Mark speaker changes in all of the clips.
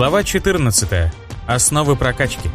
Speaker 1: Глава 14. Основы прокачки.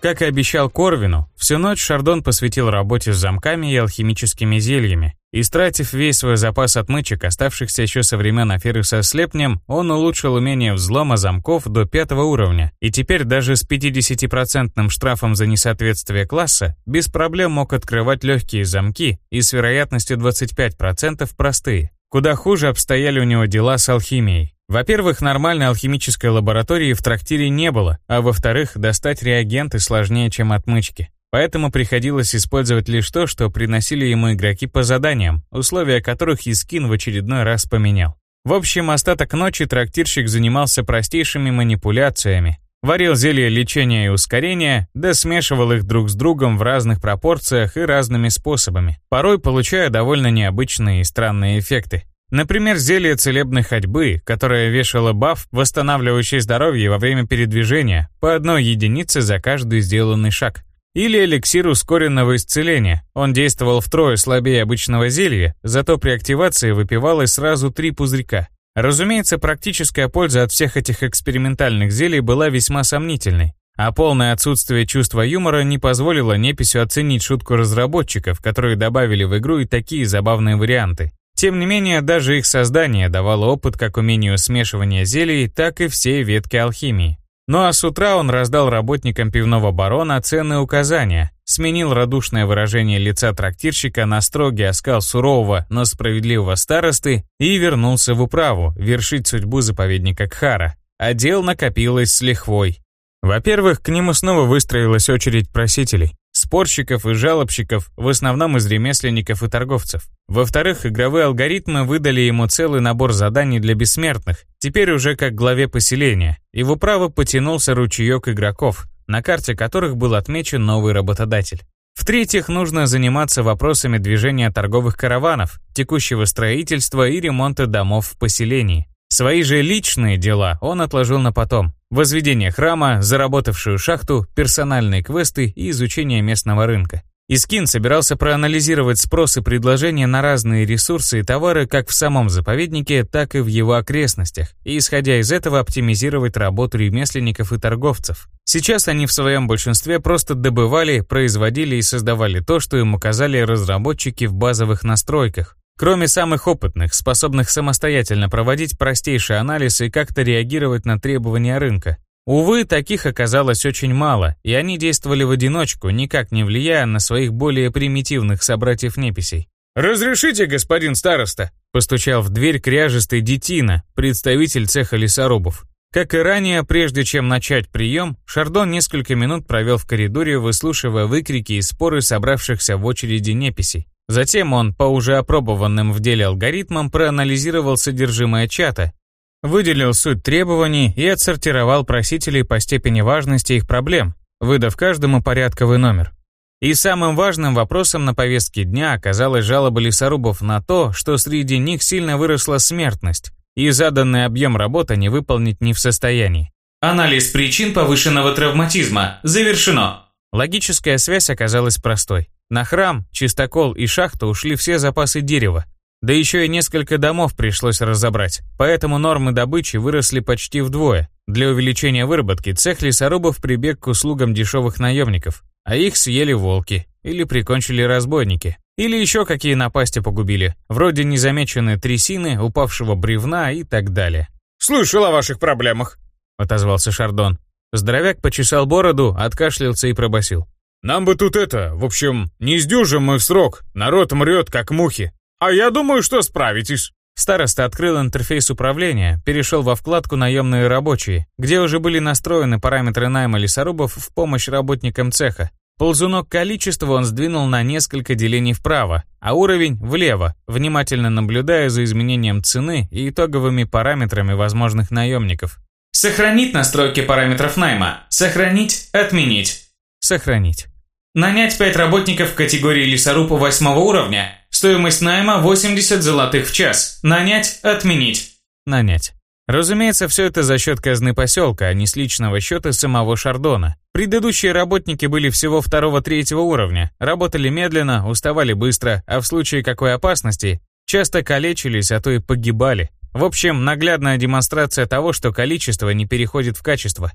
Speaker 1: Как и обещал Корвину, всю ночь Шардон посвятил работе с замками и алхимическими зельями. Истратив весь свой запас отмычек, оставшихся еще со времен аферы со слепнем, он улучшил умение взлома замков до пятого уровня, и теперь даже с 50% штрафом за несоответствие класса без проблем мог открывать легкие замки и с вероятностью 25% простые. Куда хуже обстояли у него дела с алхимией. Во-первых, нормальной алхимической лаборатории в трактире не было, а во-вторых, достать реагенты сложнее, чем отмычки. Поэтому приходилось использовать лишь то, что приносили ему игроки по заданиям, условия которых Искин в очередной раз поменял. В общем, остаток ночи трактирщик занимался простейшими манипуляциями. Варил зелья лечения и ускорения, да смешивал их друг с другом в разных пропорциях и разными способами, порой получая довольно необычные и странные эффекты. Например, зелье целебной ходьбы, которое вешало баф, восстанавливающий здоровье во время передвижения, по одной единице за каждый сделанный шаг. Или эликсир ускоренного исцеления. Он действовал втрое слабее обычного зелья, зато при активации выпивалось сразу три пузырька. Разумеется, практическая польза от всех этих экспериментальных зелий была весьма сомнительной, а полное отсутствие чувства юмора не позволило Неписю оценить шутку разработчиков, которые добавили в игру и такие забавные варианты. Тем не менее, даже их создание давало опыт как умению смешивания зелий, так и всей ветки алхимии. Ну а с утра он раздал работникам пивного барона ценные указания, сменил радушное выражение лица трактирщика на строгий оскал сурового, но справедливого старосты и вернулся в управу, вершить судьбу заповедника Кхара. А дел накопилось с лихвой. Во-первых, к нему снова выстроилась очередь просителей спорщиков и жалобщиков, в основном из ремесленников и торговцев. Во-вторых, игровые алгоритмы выдали ему целый набор заданий для бессмертных, теперь уже как главе поселения, и в управу потянулся ручеек игроков, на карте которых был отмечен новый работодатель. В-третьих, нужно заниматься вопросами движения торговых караванов, текущего строительства и ремонта домов в поселении. Свои же личные дела он отложил на потом. Возведение храма, заработавшую шахту, персональные квесты и изучение местного рынка. Искин собирался проанализировать спрос и предложения на разные ресурсы и товары как в самом заповеднике, так и в его окрестностях, и исходя из этого оптимизировать работу ремесленников и торговцев. Сейчас они в своем большинстве просто добывали, производили и создавали то, что им указали разработчики в базовых настройках, Кроме самых опытных, способных самостоятельно проводить простейший анализ и как-то реагировать на требования рынка. Увы, таких оказалось очень мало, и они действовали в одиночку, никак не влияя на своих более примитивных собратьев-неписей. «Разрешите, господин староста?» – постучал в дверь кряжистый детина, представитель цеха лесорубов. Как и ранее, прежде чем начать прием, Шардон несколько минут провел в коридоре, выслушивая выкрики и споры собравшихся в очереди неписей. Затем он по уже опробованным в деле алгоритмам проанализировал содержимое чата, выделил суть требований и отсортировал просителей по степени важности их проблем, выдав каждому порядковый номер. И самым важным вопросом на повестке дня оказалась жалоба лесорубов на то, что среди них сильно выросла смертность, и заданный объем работы не выполнить не в состоянии.
Speaker 2: Анализ причин повышенного травматизма завершено.
Speaker 1: Логическая связь оказалась простой. На храм, чистокол и шахту ушли все запасы дерева. Да еще и несколько домов пришлось разобрать, поэтому нормы добычи выросли почти вдвое. Для увеличения выработки цех лесорубов прибег к услугам дешевых наемников, а их съели волки или прикончили разбойники. Или еще какие напасти погубили, вроде незамеченной трясины, упавшего бревна и так далее.
Speaker 3: «Слышал о ваших проблемах», —
Speaker 1: отозвался Шардон. Здоровяк почесал бороду, откашлялся и пробасил.
Speaker 3: Нам бы тут это, в общем, не сдюжим мы в срок, народ мрет, как мухи. А я думаю, что справитесь».
Speaker 1: Староста открыл интерфейс управления, перешел во вкладку «Наемные рабочие», где уже были настроены параметры найма лесорубов в помощь работникам цеха. Ползунок количества он сдвинул на несколько делений вправо, а уровень — влево, внимательно наблюдая за изменением цены и итоговыми параметрами возможных наемников.
Speaker 2: «Сохранить настройки параметров найма. Сохранить. Отменить».
Speaker 1: Сохранить.
Speaker 2: Нанять 5 работников в категории лесоруб 8 уровня. Стоимость найма 80 золотых в час. Нанять, отменить.
Speaker 1: Нанять. Разумеется, все это за счет казны поселка, а не с личного счета самого Шардона. Предыдущие работники были всего второго-третьего уровня, работали медленно, уставали быстро, а в случае какой опасности часто калечились, а то и погибали. В общем, наглядная демонстрация того, что количество не переходит в качество.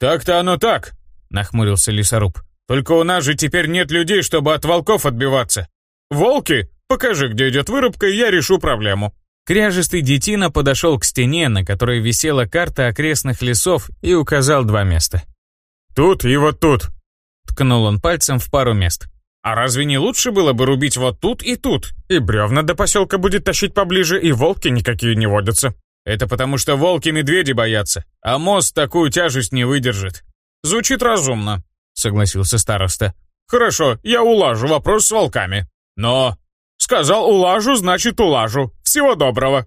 Speaker 3: «Так-то оно так», — нахмурился лесоруб. «Только у нас же теперь нет людей, чтобы от волков отбиваться. Волки? Покажи, где идет вырубка, и я решу проблему».
Speaker 1: Кряжистый детина подошел к стене, на которой висела карта окрестных лесов, и указал два места.
Speaker 3: «Тут и вот тут», —
Speaker 1: ткнул он пальцем в пару мест.
Speaker 3: «А разве не лучше было бы рубить вот тут и тут? И бревна до поселка будет тащить поближе, и волки никакие не водятся. Это потому что волки-медведи боятся, а мост такую тяжесть не выдержит. Звучит разумно», — согласился староста. «Хорошо, я улажу вопрос с волками. Но Сказал улажу, значит улажу. Всего доброго.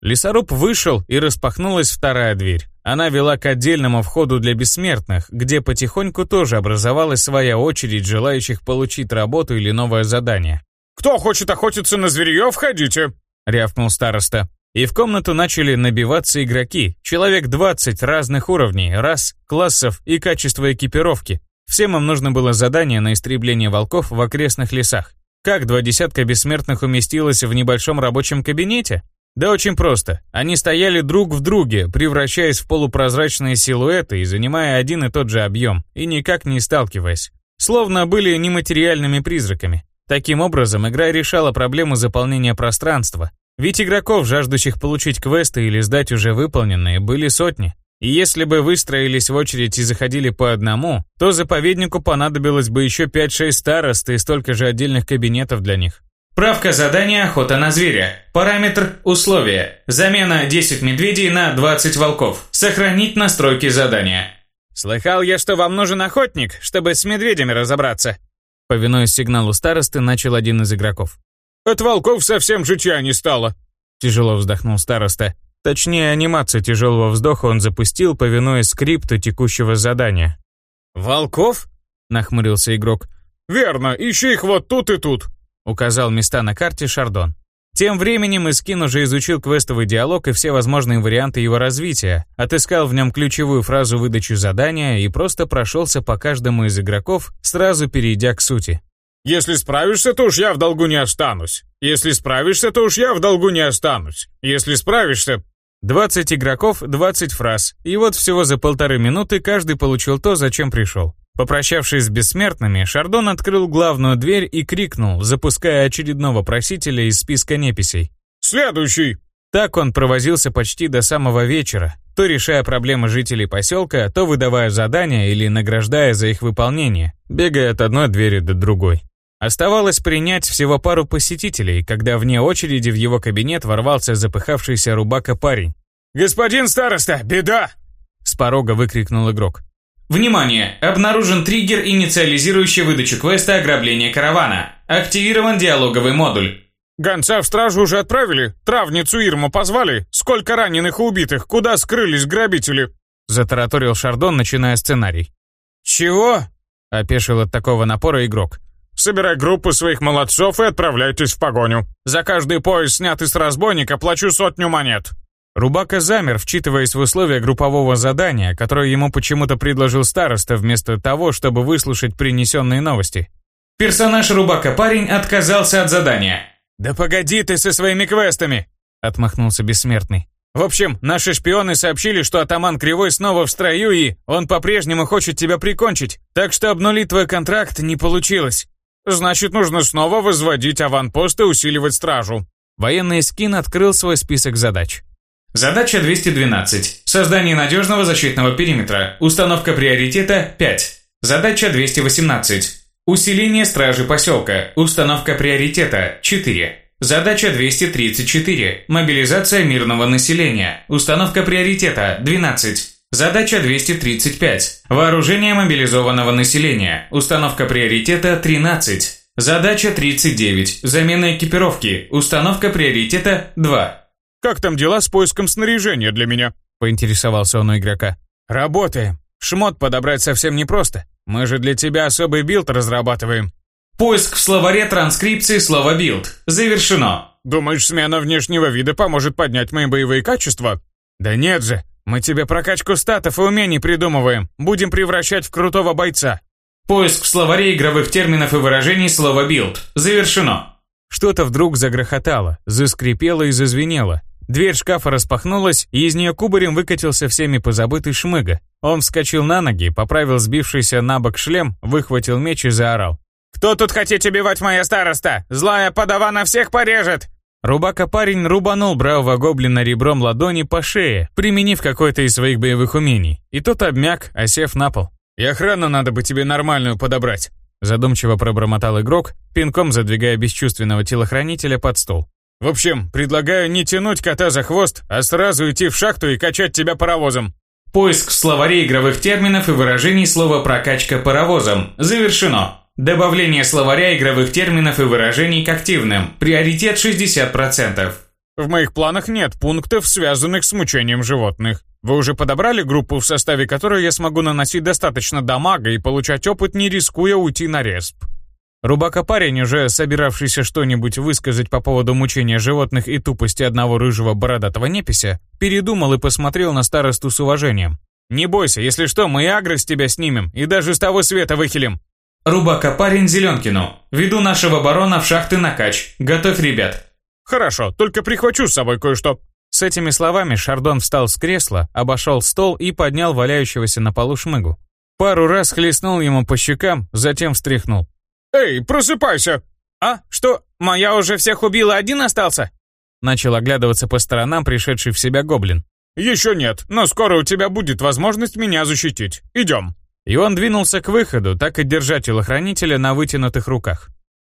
Speaker 1: Лесоруб вышел, и распахнулась вторая дверь. Она вела к отдельному входу для бессмертных, где потихоньку тоже образовалась своя очередь желающих получить работу или новое задание.
Speaker 3: «Кто хочет охотиться на зверье, входите!» — рявкнул староста.
Speaker 1: И в комнату начали набиваться игроки, человек 20 разных уровней, рас, классов и качества экипировки. Всем им нужно было задание на истребление волков в окрестных лесах. Как два десятка бессмертных уместилось в небольшом рабочем кабинете? Да очень просто. Они стояли друг в друге, превращаясь в полупрозрачные силуэты и занимая один и тот же объем, и никак не сталкиваясь. Словно были нематериальными призраками. Таким образом, игра решала проблему заполнения пространства. Ведь игроков, жаждущих получить квесты или сдать уже выполненные, были сотни. И если бы выстроились в очередь и заходили по одному, то заповеднику понадобилось бы еще 5-6 старост и столько же отдельных кабинетов для них.
Speaker 2: Правка задания «Охота на зверя». Параметр «Условия». Замена 10 медведей на 20 волков. Сохранить настройки задания.
Speaker 1: «Слыхал я, что вам нужен охотник, чтобы с медведями разобраться». Повинуясь сигналу старосты, начал один из игроков.
Speaker 3: «От волков совсем житья не стало», — тяжело вздохнул староста.
Speaker 1: Точнее, анимацию тяжелого вздоха он запустил, повинуясь скрипту текущего задания.
Speaker 3: «Волков?» — нахмурился игрок. «Верно, ищи их вот тут и тут», — указал места на карте Шардон.
Speaker 1: Тем временем Искин уже изучил квестовый диалог и все возможные варианты его развития, отыскал в нем ключевую фразу выдачи задания и просто прошелся по каждому из игроков, сразу перейдя к сути.
Speaker 3: Если справишься, то уж я в долгу не останусь. Если справишься, то уж я в долгу не останусь. Если справишься,
Speaker 1: 20 игроков, 20 фраз. И вот всего за полторы минуты каждый получил то, зачем пришел. Попрощавшись с бессмертными, Шардон открыл главную дверь и крикнул, запуская очередного просителя из списка неписей.
Speaker 3: «Следующий!»
Speaker 1: Так он провозился почти до самого вечера, то решая проблемы жителей поселка, то выдавая задания или награждая за их выполнение, бегая от одной двери до другой. Оставалось принять всего пару посетителей, когда вне очереди в его кабинет ворвался запыхавшийся рубака парень.
Speaker 3: «Господин староста, беда!»
Speaker 1: С порога выкрикнул игрок.
Speaker 2: Внимание! Обнаружен триггер, инициализирующий выдачу квеста «Ограбление каравана». Активирован диалоговый модуль.
Speaker 3: «Гонца в стражу уже отправили? Травницу Ирму позвали? Сколько раненых и убитых? Куда скрылись грабители?»
Speaker 1: Затараторил Шардон, начиная сценарий.
Speaker 3: «Чего?»
Speaker 1: – опешил от такого напора игрок.
Speaker 3: Собирай группу своих молодцов и отправляйтесь в погоню. За каждый пояс, снятый с разбойника, плачу сотню монет».
Speaker 1: Рубака замер, вчитываясь в условия группового задания, которое ему почему-то предложил староста вместо того, чтобы выслушать принесенные новости.
Speaker 2: Персонаж Рубака парень отказался от задания.
Speaker 3: «Да погоди ты со своими квестами!» — отмахнулся бессмертный. «В общем, наши шпионы сообщили, что атаман Кривой снова в строю и он по-прежнему хочет тебя прикончить, так что обнулить твой контракт не получилось. Значит, нужно снова возводить аванпост и усиливать стражу.
Speaker 1: Военный скин открыл свой список задач.
Speaker 2: Задача 212. Создание надежного защитного периметра. Установка приоритета 5. Задача 218. Усиление стражи поселка. Установка приоритета 4. Задача 234. Мобилизация мирного населения. Установка приоритета 12. Задача 235. Вооружение мобилизованного населения. Установка приоритета 13. Задача 39. Замена экипировки. Установка приоритета 2.
Speaker 3: «Как там дела с поиском снаряжения для меня?» – поинтересовался он у игрока. «Работаем. Шмот подобрать совсем непросто. Мы же для тебя особый build разрабатываем».
Speaker 2: Поиск в словаре транскрипции слова build. Завершено.
Speaker 3: «Думаешь, смена внешнего вида поможет поднять мои боевые качества?» «Да нет же. Мы тебе прокачку статов и умений придумываем. Будем превращать в крутого бойца.
Speaker 2: Поиск в словаре игровых терминов и выражений слова build. Завершено.
Speaker 1: Что-то вдруг загрохотало, заскрипело и зазвенело. Дверь шкафа распахнулась, и из нее кубарем выкатился всеми позабытый шмыга. Он вскочил на ноги, поправил сбившийся на бок шлем, выхватил меч и заорал.
Speaker 3: «Кто тут хотите убивать моя староста? Злая подавана всех порежет!»
Speaker 1: Рубака-парень рубанул бравого гоблина ребром ладони по шее, применив какое-то из своих боевых умений, и тот обмяк, осев на пол.
Speaker 3: «И охрану надо бы тебе нормальную подобрать»,
Speaker 1: задумчиво пробормотал игрок, пинком задвигая бесчувственного телохранителя под стол.
Speaker 3: «В общем, предлагаю не тянуть кота за хвост, а сразу идти в шахту и качать тебя паровозом».
Speaker 2: Поиск в словаре игровых терминов и выражений слова «прокачка паровозом» завершено. Добавление словаря игровых терминов и выражений к активным. Приоритет 60%.
Speaker 3: В моих планах нет пунктов, связанных с мучением животных. Вы уже подобрали группу, в составе которой я смогу наносить достаточно дамага и получать опыт, не рискуя уйти на респ?
Speaker 1: Рубака-парень, уже собиравшийся что-нибудь высказать по поводу мучения животных и тупости одного рыжего бородатого непися, передумал и посмотрел на старосту с уважением. «Не бойся, если что, мы и агро с тебя снимем, и даже с того света выхилим.
Speaker 2: Рубака парень Зеленкину. Веду нашего барона в шахты накач. Готовь ребят.
Speaker 3: Хорошо, только прихвачу с собой кое-что.
Speaker 1: С этими словами Шардон встал с кресла, обошел стол и поднял валяющегося на полу шмыгу. Пару раз хлестнул ему по щекам, затем встряхнул.
Speaker 3: «Эй, просыпайся!»
Speaker 4: «А, что, моя уже всех убила, один остался?»
Speaker 1: Начал оглядываться по сторонам пришедший в себя гоблин.
Speaker 3: «Еще нет, но скоро у тебя будет возможность меня защитить. Идем!»
Speaker 1: И он двинулся к выходу, так и держа телохранителя на вытянутых руках.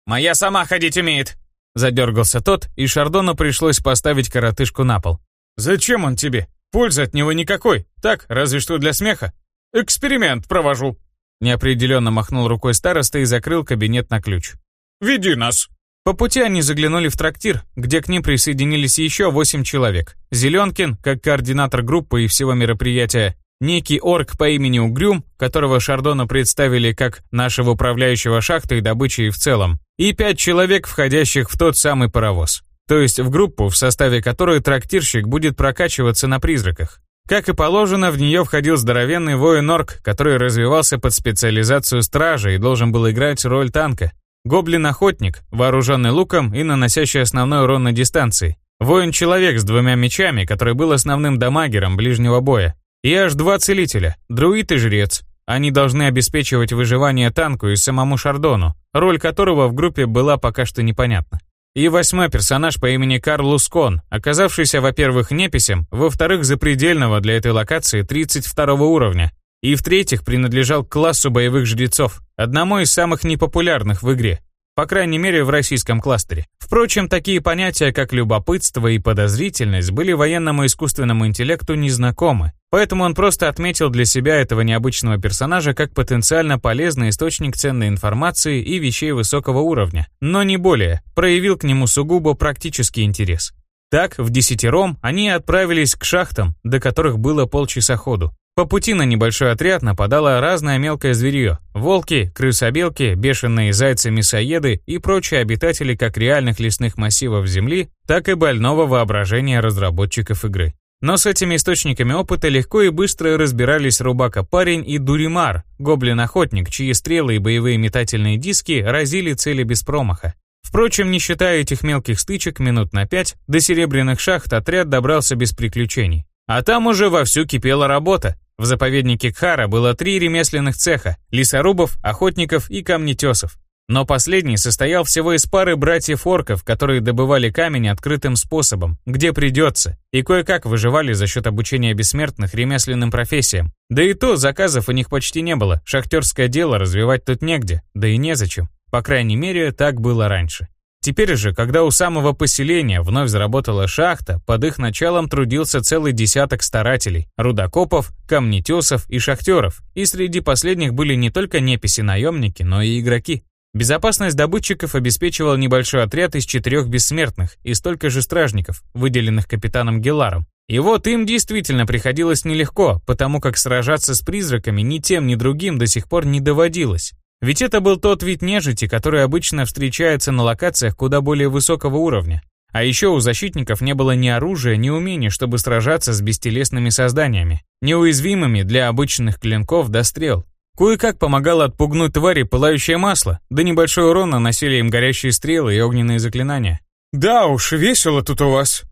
Speaker 4: «Моя сама ходить умеет!»
Speaker 1: Задергался тот, и Шардону пришлось поставить коротышку на пол.
Speaker 3: «Зачем он тебе? Пользы от него никакой. Так, разве что для смеха. Эксперимент провожу».
Speaker 1: Неопределенно махнул рукой староста и закрыл кабинет на ключ.
Speaker 3: «Веди нас».
Speaker 1: По пути они заглянули в трактир, где к ним присоединились еще восемь человек. Зеленкин, как координатор группы и всего мероприятия, Некий орк по имени Угрюм, которого Шардона представили как нашего управляющего шахтой и добычей в целом, и пять человек, входящих в тот самый паровоз. То есть в группу, в составе которой трактирщик будет прокачиваться на призраках. Как и положено, в нее входил здоровенный воин-орк, который развивался под специализацию стража и должен был играть роль танка. Гоблин-охотник, вооруженный луком и наносящий основной урон на дистанции. Воин-человек с двумя мечами, который был основным дамагером ближнего боя. И аж два целителя, друид и жрец. Они должны обеспечивать выживание танку и самому Шардону, роль которого в группе была пока что непонятна. И восьмой персонаж по имени Карл Лускон, оказавшийся, во-первых, неписем, во-вторых, запредельного для этой локации 32 уровня, и в-третьих, принадлежал к классу боевых жрецов, одному из самых непопулярных в игре. По крайней мере, в российском кластере. Впрочем, такие понятия, как любопытство и подозрительность, были военному искусственному интеллекту незнакомы, поэтому он просто отметил для себя этого необычного персонажа как потенциально полезный источник ценной информации и вещей высокого уровня, но не более, проявил к нему сугубо практический интерес. Так, в десятером они отправились к шахтам, до которых было полчаса ходу. По пути на небольшой отряд нападало разное мелкое зверье. Волки, крысобелки, бешеные зайцы-мясоеды и прочие обитатели как реальных лесных массивов Земли, так и больного воображения разработчиков игры. Но с этими источниками опыта легко и быстро разбирались Рубака-парень и Дуримар, гоблин-охотник, чьи стрелы и боевые метательные диски разили цели без промаха. Впрочем, не считая этих мелких стычек минут на пять, до серебряных шахт отряд добрался без приключений. А там уже вовсю кипела работа. В заповеднике Кхара было три ремесленных цеха – лесорубов, охотников и камнетесов. Но последний состоял всего из пары братьев-орков, которые добывали камень открытым способом, где придется, и кое-как выживали за счет обучения бессмертных ремесленным профессиям. Да и то заказов у них почти не было, шахтерское дело развивать тут негде, да и незачем. По крайней мере, так было раньше. Теперь же, когда у самого поселения вновь заработала шахта, под их началом трудился целый десяток старателей, рудокопов, камнетесов и шахтеров, и среди последних были не только неписи-наемники, но и игроки. Безопасность добытчиков обеспечивал небольшой отряд из четырех бессмертных и столько же стражников, выделенных капитаном Геларом. И вот им действительно приходилось нелегко, потому как сражаться с призраками ни тем, ни другим до сих пор не доводилось. Ведь это был тот вид нежити, который обычно встречается на локациях куда более высокого уровня. А еще у защитников не было ни оружия, ни умения, чтобы сражаться с бестелесными созданиями, неуязвимыми для обычных клинков до стрел. Кое-как помогало отпугнуть твари пылающее масло, да небольшой урон наносили им горящие стрелы и огненные заклинания.
Speaker 3: «Да уж, весело тут у вас»,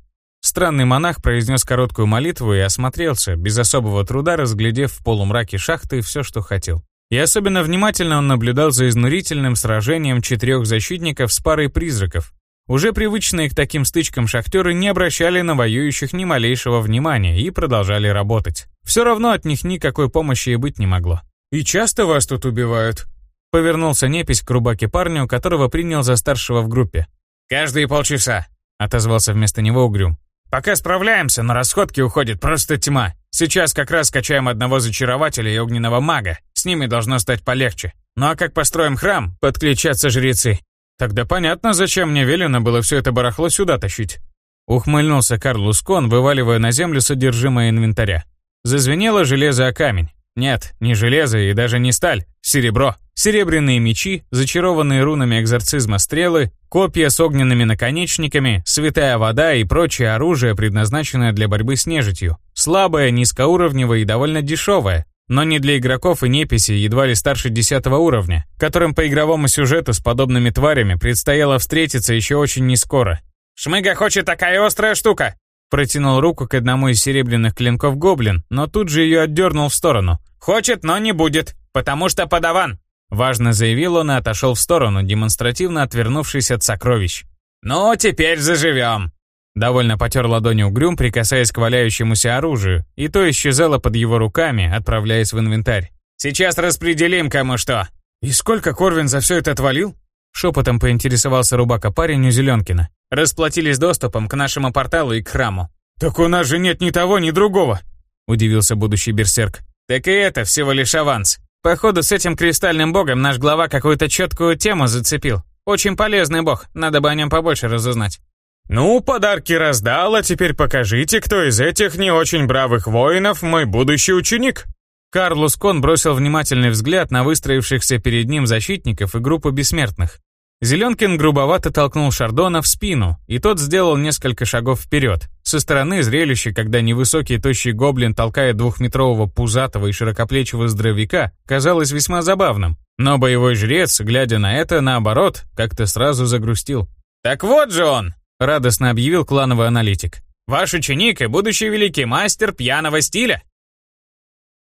Speaker 1: Странный монах произнес короткую молитву и осмотрелся, без особого труда разглядев в полумраке шахты все, что хотел. И особенно внимательно он наблюдал за изнурительным сражением четырех защитников с парой призраков. Уже привычные к таким стычкам шахтеры не обращали на воюющих ни малейшего внимания и продолжали работать. Все равно от них никакой помощи и быть не могло.
Speaker 3: «И часто вас тут убивают?»
Speaker 1: Повернулся непись к рубаке парню, которого принял за старшего в группе.
Speaker 4: «Каждые полчаса», —
Speaker 1: отозвался вместо него Угрюм.
Speaker 4: Пока справляемся, но расходки уходит просто тьма. Сейчас как раз качаем одного зачарователя и огненного мага. С ними должно стать полегче. Ну а как построим храм, подключатся жрецы.
Speaker 3: Тогда понятно, зачем мне велено было все это барахло сюда тащить.
Speaker 1: Ухмыльнулся Карлус Кон, вываливая на землю содержимое инвентаря. Зазвенело железо о камень. Нет, не железо и даже не сталь, серебро. Серебряные мечи, зачарованные рунами экзорцизма стрелы, копья с огненными наконечниками, святая вода и прочее оружие, предназначенное для борьбы с нежитью. Слабое, низкоуровневое и довольно дешевое. Но не для игроков и неписи едва ли старше 10 уровня, которым по игровому сюжету с подобными тварями предстояло встретиться еще очень нескоро.
Speaker 4: «Шмыга хочет такая острая штука!»
Speaker 1: Протянул руку к одному из серебряных клинков гоблин, но тут же ее отдернул в сторону.
Speaker 4: «Хочет, но не будет, потому что подаван!»
Speaker 1: Важно заявил он и отошел в сторону, демонстративно отвернувшись от сокровищ.
Speaker 4: «Ну, теперь заживем!»
Speaker 1: Довольно потер ладонью угрюм, прикасаясь к валяющемуся оружию, и то исчезало под его руками, отправляясь в инвентарь.
Speaker 4: «Сейчас распределим кому что!»
Speaker 3: «И сколько Корвин за все это отвалил?»
Speaker 1: Шепотом поинтересовался рубака парень у Зеленкина.
Speaker 4: «Расплатились доступом к нашему порталу и к храму».
Speaker 3: «Так у нас же нет ни того, ни другого!»
Speaker 1: Удивился будущий берсерк.
Speaker 4: «Так и это всего лишь аванс. Походу, с этим кристальным богом наш глава какую-то четкую тему зацепил. Очень полезный бог, надо бы о нем побольше разузнать.
Speaker 3: «Ну, подарки раздал, а теперь покажите, кто из этих не очень бравых воинов мой будущий ученик».
Speaker 1: Карлус Кон бросил внимательный взгляд на выстроившихся перед ним защитников и группу бессмертных. Зеленкин грубовато толкнул Шардона в спину, и тот сделал несколько шагов вперед. Со стороны зрелище, когда невысокий тощий гоблин толкает двухметрового пузатого и широкоплечего здоровяка, казалось весьма забавным. Но боевой жрец, глядя на это, наоборот, как-то сразу загрустил.
Speaker 4: «Так вот же он!»
Speaker 1: — радостно объявил клановый аналитик.
Speaker 4: «Ваш ученик и будущий великий мастер пьяного стиля!»